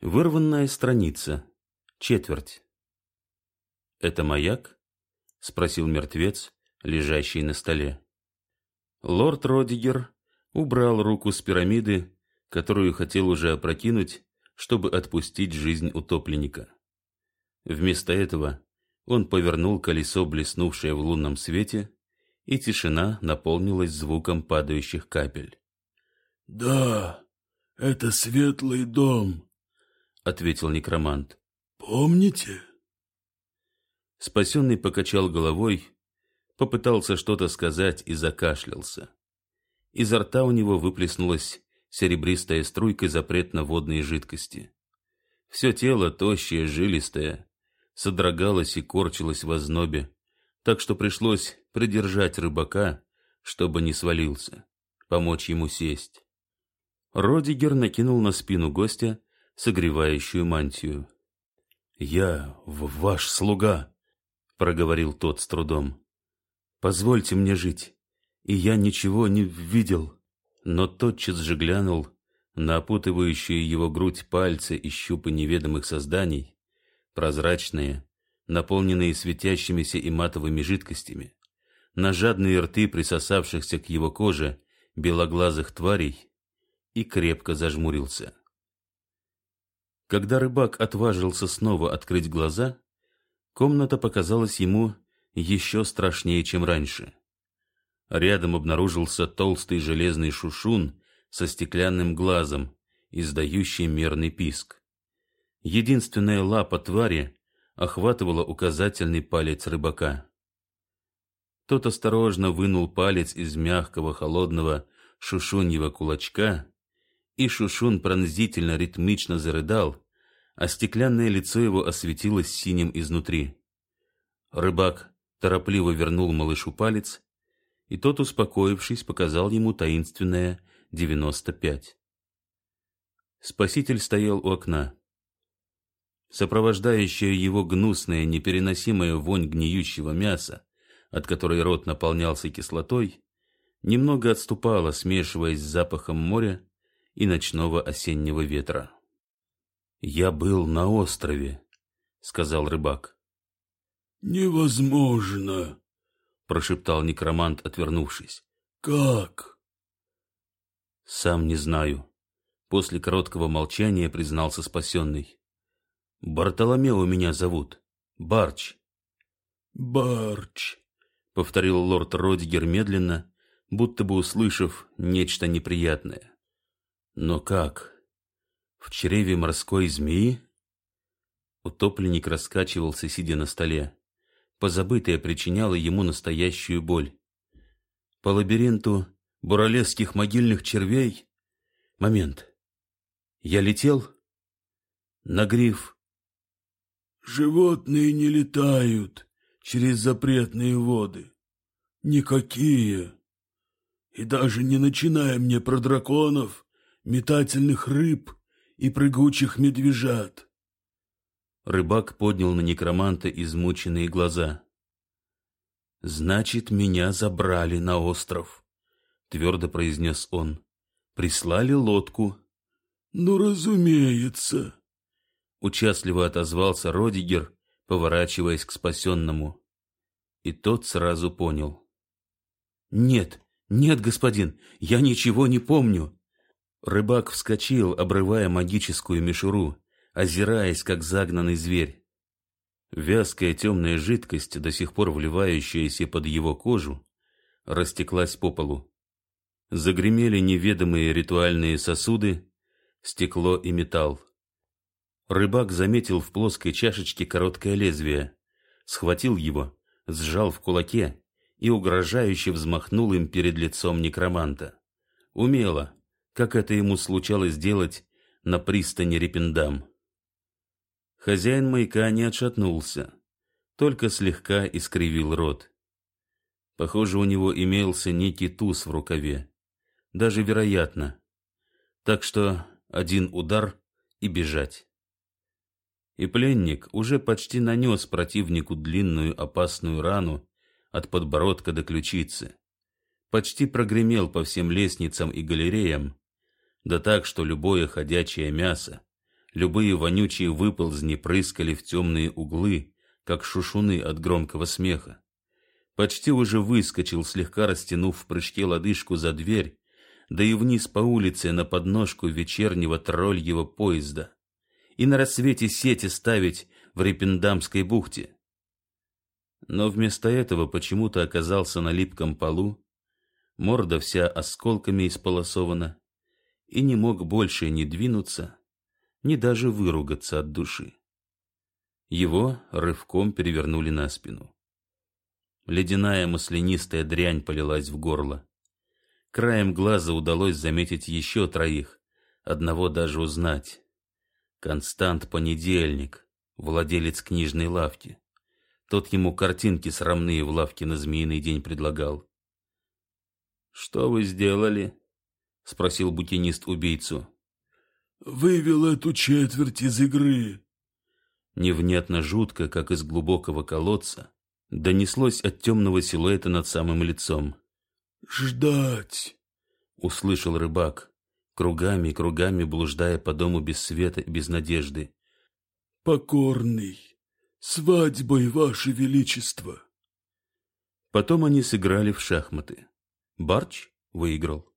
Вырванная страница. Четверть. «Это маяк?» — спросил мертвец, лежащий на столе. Лорд Родигер убрал руку с пирамиды, которую хотел уже опрокинуть, чтобы отпустить жизнь утопленника. Вместо этого он повернул колесо, блеснувшее в лунном свете, и тишина наполнилась звуком падающих капель. «Да, это светлый дом», — ответил некромант. «Помните?» Спасенный покачал головой, попытался что-то сказать и закашлялся. Изо рта у него выплеснулась серебристая струйка запретно-водной жидкости. Все тело, тощее, жилистое, содрогалось и корчилось в ознобе, так что пришлось придержать рыбака, чтобы не свалился, помочь ему сесть. Родигер накинул на спину гостя согревающую мантию. «Я ваш слуга», — проговорил тот с трудом. «Позвольте мне жить, и я ничего не видел» но тотчас же глянул на опутывающие его грудь пальцы и щупы неведомых созданий, прозрачные, наполненные светящимися и матовыми жидкостями, на жадные рты присосавшихся к его коже белоглазых тварей и крепко зажмурился. Когда рыбак отважился снова открыть глаза, комната показалась ему еще страшнее, чем раньше. Рядом обнаружился толстый железный шушун со стеклянным глазом, издающий мерный писк. Единственная лапа твари охватывала указательный палец рыбака. Тот осторожно вынул палец из мягкого холодного шушуньего кулачка, и шушун пронзительно ритмично зарыдал, а стеклянное лицо его осветилось синим изнутри. Рыбак торопливо вернул малышу палец и тот, успокоившись, показал ему таинственное девяносто пять. Спаситель стоял у окна. Сопровождающая его гнусная, непереносимая вонь гниющего мяса, от которой рот наполнялся кислотой, немного отступала, смешиваясь с запахом моря и ночного осеннего ветра. «Я был на острове», — сказал рыбак. «Невозможно», прошептал некромант, отвернувшись. Как? Сам не знаю. После короткого молчания признался спасенный. Бартоломео меня зовут. Барч. Барч, повторил лорд Родигер медленно, будто бы услышав нечто неприятное. Но как? В чреве морской змеи? Утопленник раскачивался, сидя на столе позабытое причиняло ему настоящую боль. По лабиринту буралесских могильных червей... Момент. Я летел? На гриф. Животные не летают через запретные воды. Никакие. И даже не начиная мне про драконов, метательных рыб и прыгучих медвежат. Рыбак поднял на некроманта измученные глаза. «Значит, меня забрали на остров», — твердо произнес он. «Прислали лодку». «Ну, разумеется», — участливо отозвался Родигер, поворачиваясь к спасенному. И тот сразу понял. «Нет, нет, господин, я ничего не помню». Рыбак вскочил, обрывая магическую мишуру озираясь, как загнанный зверь. Вязкая темная жидкость, до сих пор вливающаяся под его кожу, растеклась по полу. Загремели неведомые ритуальные сосуды, стекло и металл. Рыбак заметил в плоской чашечке короткое лезвие, схватил его, сжал в кулаке и угрожающе взмахнул им перед лицом некроманта. Умело, как это ему случалось делать на пристани Репендам. Хозяин маяка не отшатнулся, только слегка искривил рот. Похоже, у него имелся некий туз в рукаве. Даже вероятно. Так что один удар и бежать. И пленник уже почти нанес противнику длинную опасную рану от подбородка до ключицы. Почти прогремел по всем лестницам и галереям, да так, что любое ходячее мясо Любые вонючие выползни прыскали в темные углы, как шушуны от громкого смеха. Почти уже выскочил, слегка растянув в прыжке лодыжку за дверь, да и вниз по улице на подножку вечернего тролльего поезда. И на рассвете сети ставить в Репендамской бухте. Но вместо этого почему-то оказался на липком полу, морда вся осколками исполосована, и не мог больше ни двинуться, ни даже выругаться от души. Его рывком перевернули на спину. Ледяная маслянистая дрянь полилась в горло. Краем глаза удалось заметить еще троих, одного даже узнать. Констант Понедельник, владелец книжной лавки. Тот ему картинки срамные в лавке на Змеиный день предлагал. «Что вы сделали?» — спросил букинист убийцу. «Вывел эту четверть из игры». Невнятно жутко, как из глубокого колодца, донеслось от темного силуэта над самым лицом. «Ждать!» — услышал рыбак, кругами и кругами блуждая по дому без света и без надежды. «Покорный!» Свадьбой, Ваше Величество!» Потом они сыграли в шахматы. Барч выиграл.